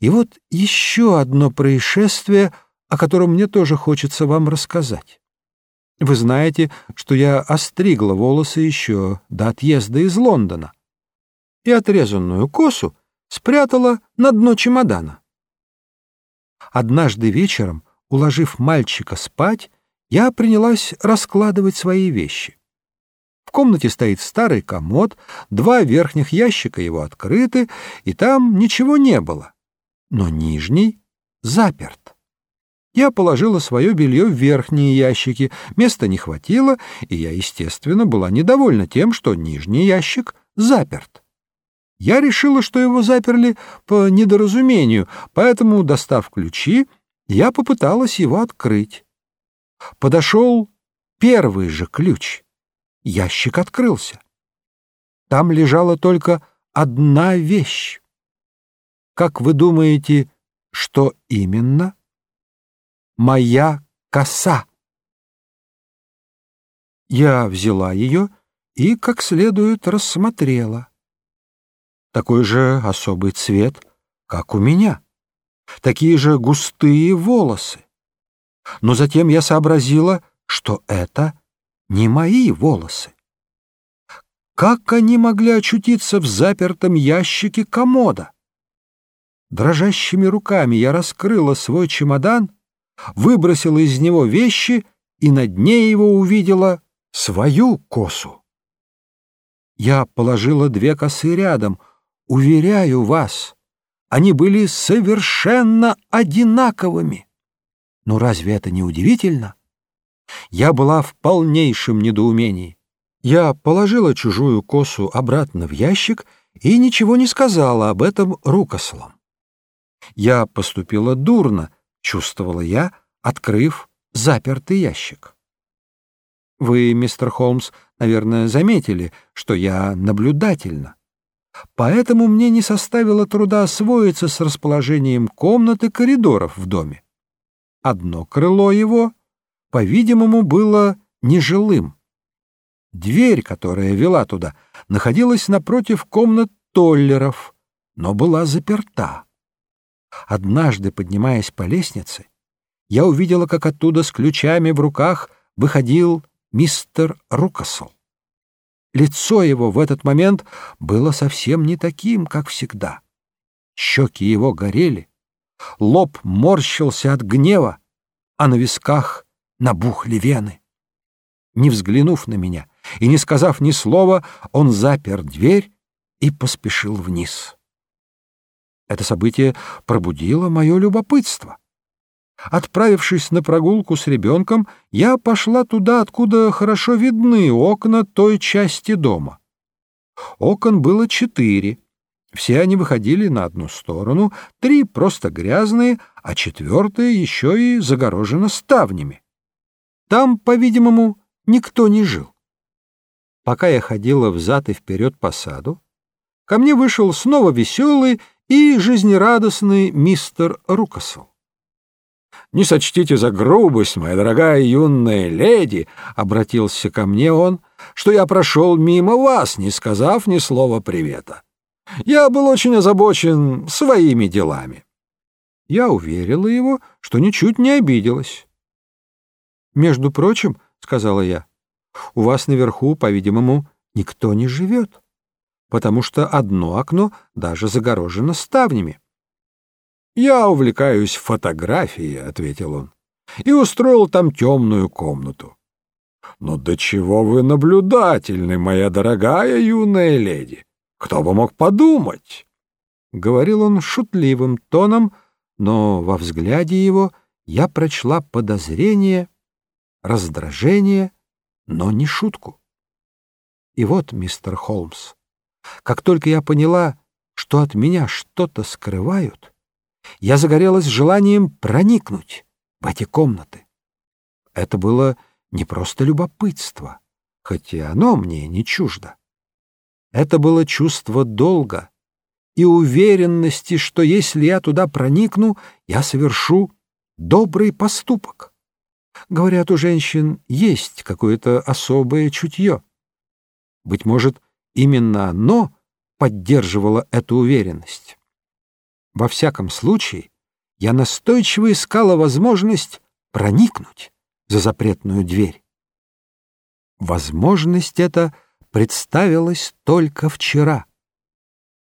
И вот еще одно происшествие, о котором мне тоже хочется вам рассказать. Вы знаете, что я остригла волосы еще до отъезда из Лондона и отрезанную косу спрятала на дно чемодана. Однажды вечером, уложив мальчика спать, я принялась раскладывать свои вещи. В комнате стоит старый комод, два верхних ящика его открыты, и там ничего не было. Но нижний заперт. Я положила свое белье в верхние ящики, места не хватило, и я, естественно, была недовольна тем, что нижний ящик заперт. Я решила, что его заперли по недоразумению, поэтому, достав ключи, я попыталась его открыть. Подошел первый же ключ. Ящик открылся. Там лежала только одна вещь. Как вы думаете, что именно? Моя коса. Я взяла ее и как следует рассмотрела такой же особый цвет, как у меня, такие же густые волосы. Но затем я сообразила, что это не мои волосы. Как они могли очутиться в запертом ящике комода? Дрожащими руками я раскрыла свой чемодан, выбросила из него вещи и на дне его увидела свою косу. Я положила две косы рядом — Уверяю вас, они были совершенно одинаковыми. Но разве это не удивительно? Я была в полнейшем недоумении. Я положила чужую косу обратно в ящик и ничего не сказала об этом рукослам. Я поступила дурно, чувствовала я, открыв запертый ящик. Вы, мистер Холмс, наверное, заметили, что я наблюдательна. Поэтому мне не составило труда освоиться с расположением комнат и коридоров в доме. Одно крыло его, по-видимому, было нежилым. Дверь, которая вела туда, находилась напротив комнат Толлеров, но была заперта. Однажды, поднимаясь по лестнице, я увидела, как оттуда с ключами в руках выходил мистер Рукасл. Лицо его в этот момент было совсем не таким, как всегда. Щеки его горели, лоб морщился от гнева, а на висках набухли вены. Не взглянув на меня и не сказав ни слова, он запер дверь и поспешил вниз. Это событие пробудило мое любопытство. Отправившись на прогулку с ребенком, я пошла туда, откуда хорошо видны окна той части дома. Окон было четыре. Все они выходили на одну сторону, три просто грязные, а четвертая еще и загорожена ставнями. Там, по-видимому, никто не жил. Пока я ходила взад и вперед по саду, ко мне вышел снова веселый и жизнерадостный мистер Рукасл. Не сочтите за грубость, моя дорогая юная леди, — обратился ко мне он, — что я прошел мимо вас, не сказав ни слова привета. Я был очень озабочен своими делами. Я уверила его, что ничуть не обиделась. «Между прочим, — сказала я, — у вас наверху, по-видимому, никто не живет, потому что одно окно даже загорожено ставнями. «Я увлекаюсь фотографией», — ответил он, — «и устроил там темную комнату». «Но до чего вы наблюдательны, моя дорогая юная леди! Кто бы мог подумать?» Говорил он шутливым тоном, но во взгляде его я прочла подозрение, раздражение, но не шутку. И вот, мистер Холмс, как только я поняла, что от меня что-то скрывают, я загорелась желанием проникнуть в эти комнаты. Это было не просто любопытство, хоть и оно мне не чуждо. Это было чувство долга и уверенности, что если я туда проникну, я совершу добрый поступок. Говорят, у женщин есть какое-то особое чутье. Быть может, именно оно поддерживало эту уверенность. Во всяком случае, я настойчиво искала возможность проникнуть за запретную дверь. Возможность эта представилась только вчера.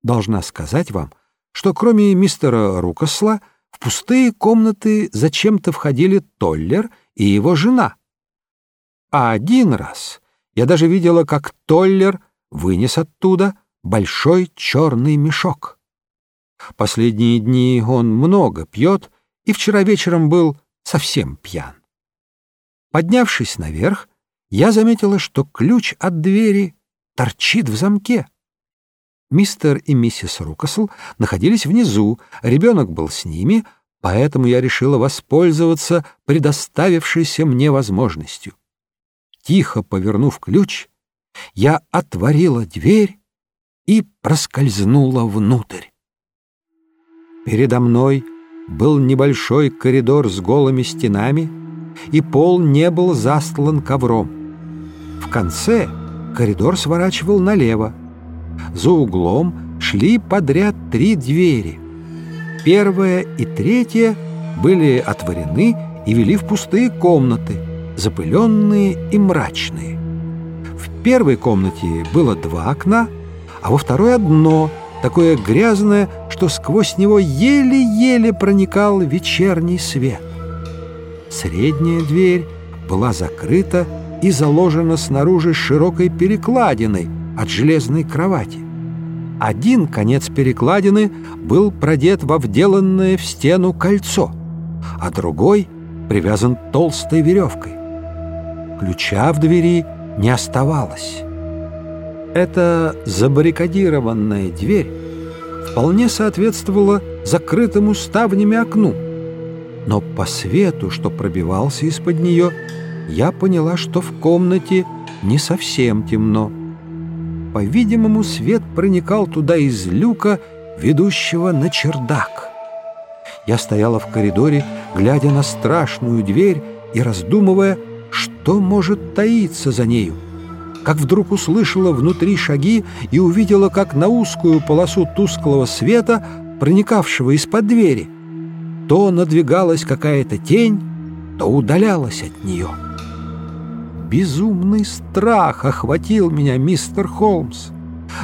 Должна сказать вам, что кроме мистера Рукосла в пустые комнаты зачем-то входили Толлер и его жена. А один раз я даже видела, как Толлер вынес оттуда большой черный мешок. Последние дни он много пьет и вчера вечером был совсем пьян. Поднявшись наверх, я заметила, что ключ от двери торчит в замке. Мистер и миссис Рукасл находились внизу, ребенок был с ними, поэтому я решила воспользоваться предоставившейся мне возможностью. Тихо повернув ключ, я отворила дверь и проскользнула внутрь. Передо мной был небольшой коридор с голыми стенами, и пол не был застлан ковром. В конце коридор сворачивал налево. За углом шли подряд три двери. Первая и третья были отворены и вели в пустые комнаты, запыленные и мрачные. Первой комнате было два окна, а во второй одно, такое грязное, что сквозь него еле-еле проникал вечерний свет. Средняя дверь была закрыта и заложена снаружи широкой перекладиной от железной кровати. Один конец перекладины был продет во вделанное в стену кольцо, а другой привязан толстой веревкой. Ключа в двери не оставалось. Эта забаррикадированная дверь вполне соответствовала закрытому ставнями окну, но по свету, что пробивался из-под нее, я поняла, что в комнате не совсем темно. По-видимому, свет проникал туда из люка, ведущего на чердак. Я стояла в коридоре, глядя на страшную дверь и раздумывая, что может таиться за нею. Как вдруг услышала внутри шаги и увидела, как на узкую полосу тусклого света, проникавшего из-под двери, то надвигалась какая-то тень, то удалялась от нее. Безумный страх охватил меня, мистер Холмс.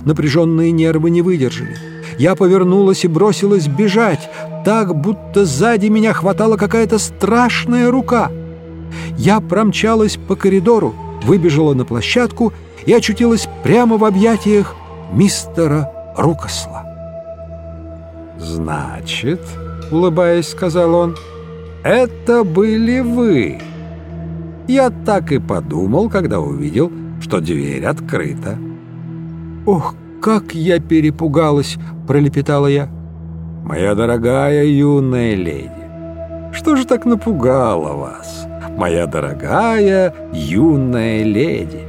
Напряженные нервы не выдержали. Я повернулась и бросилась бежать, так, будто сзади меня хватала какая-то страшная рука. Я промчалась по коридору, выбежала на площадку и очутилась прямо в объятиях мистера Рукосла. «Значит, — улыбаясь, сказал он, — это были вы». Я так и подумал, когда увидел, что дверь открыта. «Ох, как я перепугалась!» — пролепетала я. «Моя дорогая юная леди, что же так напугало вас, моя дорогая юная леди?»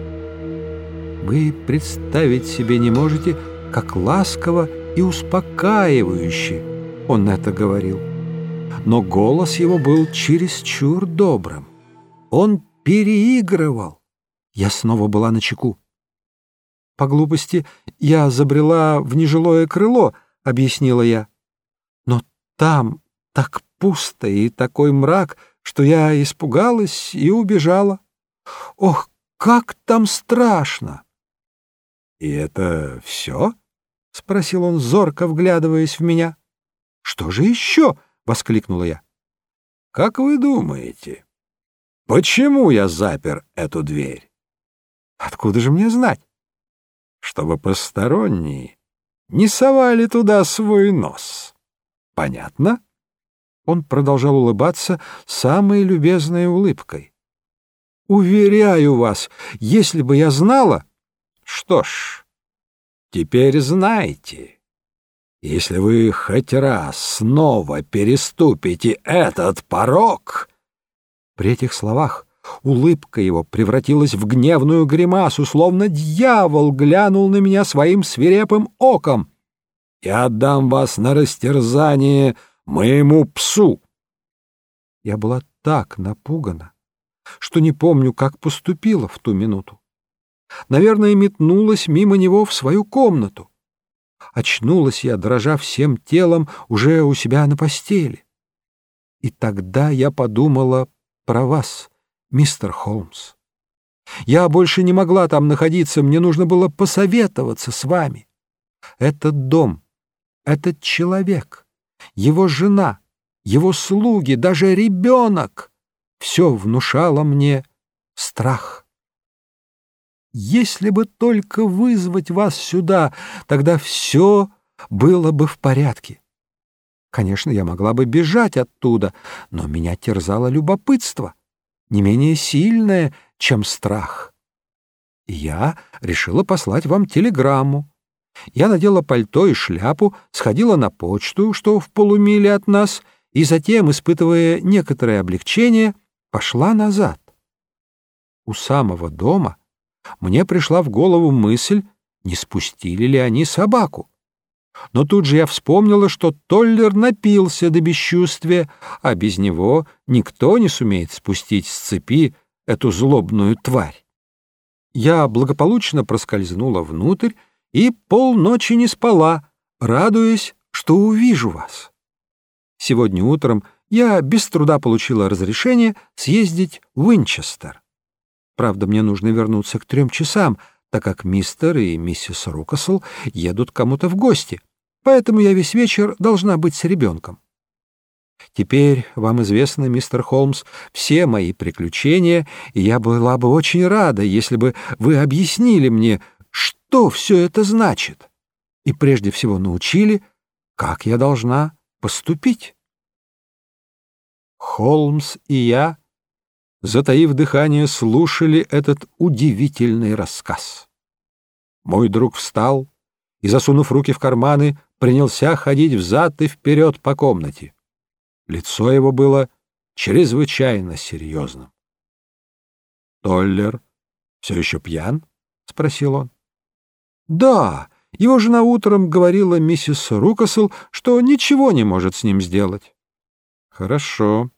Вы представить себе не можете, как ласково и успокаивающе он это говорил. Но голос его был чересчур добрым. Он переигрывал. Я снова была на чеку. По глупости я забрела в нежилое крыло, объяснила я. Но там так пусто и такой мрак, что я испугалась и убежала. Ох, как там страшно! — И это все? — спросил он, зорко вглядываясь в меня. — Что же еще? — воскликнула я. — Как вы думаете, Почему я запер эту дверь? Откуда же мне знать? Чтобы посторонние не совали туда свой нос. Понятно? Он продолжал улыбаться самой любезной улыбкой. Уверяю вас, если бы я знала... Что ж, теперь знаете. Если вы хоть раз снова переступите этот порог при этих словах улыбка его превратилась в гневную гримасу, словно дьявол глянул на меня своим свирепым оком. «Я отдам вас на растерзание моему псу!» Я была так напугана, что не помню, как поступила в ту минуту. Наверное, метнулась мимо него в свою комнату. Очнулась я, дрожа всем телом, уже у себя на постели. И тогда я подумала про вас, мистер Холмс. Я больше не могла там находиться, мне нужно было посоветоваться с вами. Этот дом, этот человек, его жена, его слуги, даже ребенок — все внушало мне страх. Если бы только вызвать вас сюда, тогда все было бы в порядке. Конечно, я могла бы бежать оттуда, но меня терзало любопытство, не менее сильное, чем страх. Я решила послать вам телеграмму. Я надела пальто и шляпу, сходила на почту, что в полумиле от нас, и затем, испытывая некоторое облегчение, пошла назад. У самого дома мне пришла в голову мысль, не спустили ли они собаку. Но тут же я вспомнила, что Толлер напился до бесчувствия, а без него никто не сумеет спустить с цепи эту злобную тварь. Я благополучно проскользнула внутрь и полночи не спала, радуясь, что увижу вас. Сегодня утром я без труда получила разрешение съездить в Уинчестер. Правда, мне нужно вернуться к трем часам, так как мистер и миссис Рукасл едут кому-то в гости, поэтому я весь вечер должна быть с ребенком. Теперь вам известно, мистер Холмс, все мои приключения, и я была бы очень рада, если бы вы объяснили мне, что все это значит, и прежде всего научили, как я должна поступить. Холмс и я затаив дыхание, слушали этот удивительный рассказ. Мой друг встал и, засунув руки в карманы, принялся ходить взад и вперед по комнате. Лицо его было чрезвычайно серьезным. «Толлер все еще пьян?» — спросил он. «Да, его жена утром говорила миссис Рукасл, что ничего не может с ним сделать». «Хорошо.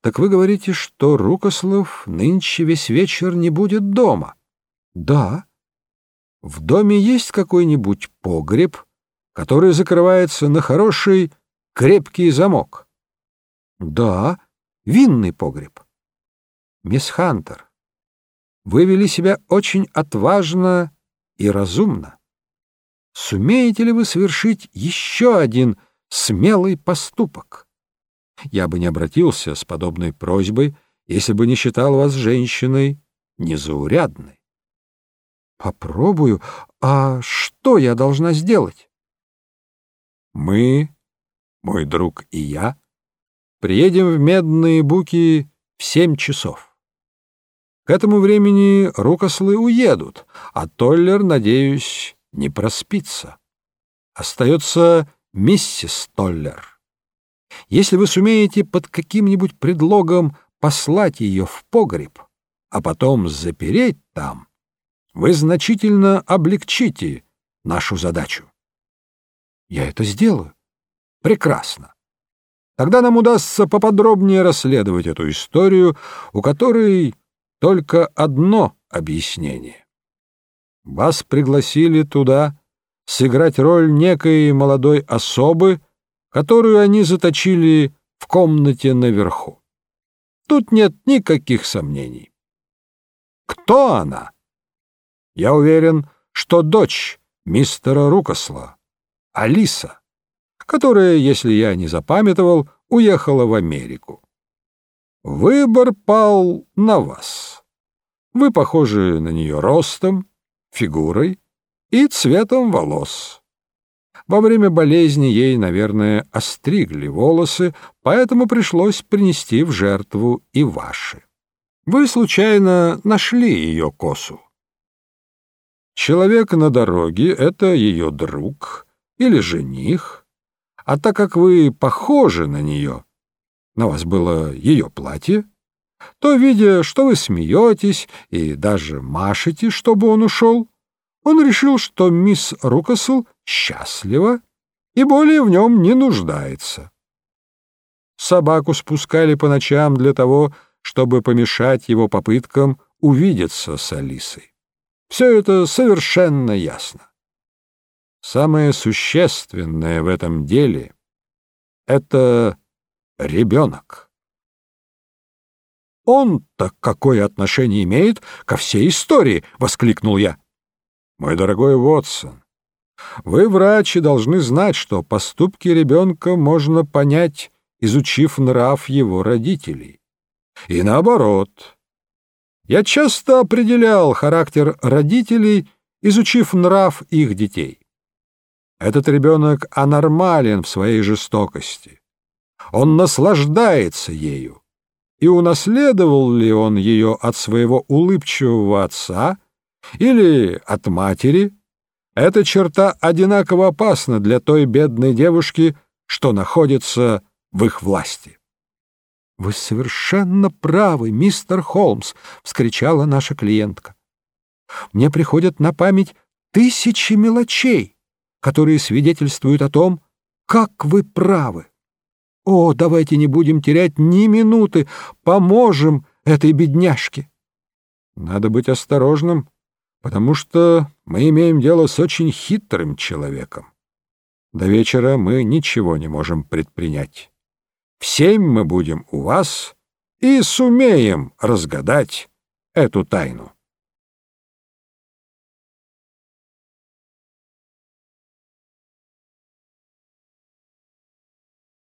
Так вы говорите, что Рукослов нынче весь вечер не будет дома? Да. В доме есть какой-нибудь погреб, который закрывается на хороший крепкий замок? Да, винный погреб. Мисс Хантер, вы вели себя очень отважно и разумно. Сумеете ли вы совершить еще один смелый поступок? Я бы не обратился с подобной просьбой, если бы не считал вас женщиной незаурядной. Попробую. А что я должна сделать? Мы, мой друг и я, приедем в Медные Буки в семь часов. К этому времени рукослы уедут, а Толлер, надеюсь, не проспится. Остается миссис Толлер. Если вы сумеете под каким-нибудь предлогом послать ее в погреб, а потом запереть там, вы значительно облегчите нашу задачу. Я это сделаю. Прекрасно. Тогда нам удастся поподробнее расследовать эту историю, у которой только одно объяснение. Вас пригласили туда сыграть роль некой молодой особы, которую они заточили в комнате наверху. Тут нет никаких сомнений. Кто она? Я уверен, что дочь мистера Рукосла, Алиса, которая, если я не запамятовал, уехала в Америку. Выбор пал на вас. Вы похожи на нее ростом, фигурой и цветом волос. Во время болезни ей, наверное, остригли волосы, поэтому пришлось принести в жертву и ваши. Вы случайно нашли ее косу. Человек на дороге — это ее друг или жених, а так как вы похожи на нее, на вас было ее платье, то, видя, что вы смеетесь и даже машете, чтобы он ушел, он решил, что мисс Рукасл счастлива и более в нем не нуждается. Собаку спускали по ночам для того, чтобы помешать его попыткам увидеться с Алисой. Все это совершенно ясно. Самое существенное в этом деле — это ребенок. «Он-то какое отношение имеет ко всей истории?» — воскликнул я. «Мой дорогой Вотсон, вы, врачи, должны знать, что поступки ребенка можно понять, изучив нрав его родителей. И наоборот. Я часто определял характер родителей, изучив нрав их детей. Этот ребенок анормален в своей жестокости. Он наслаждается ею. И унаследовал ли он ее от своего улыбчивого отца или от матери, эта черта одинаково опасна для той бедной девушки, что находится в их власти. — Вы совершенно правы, мистер Холмс! — вскричала наша клиентка. — Мне приходят на память тысячи мелочей, которые свидетельствуют о том, как вы правы. О, давайте не будем терять ни минуты, поможем этой бедняжке. Надо быть осторожным, потому что мы имеем дело с очень хитрым человеком. До вечера мы ничего не можем предпринять. В семь мы будем у вас и сумеем разгадать эту тайну.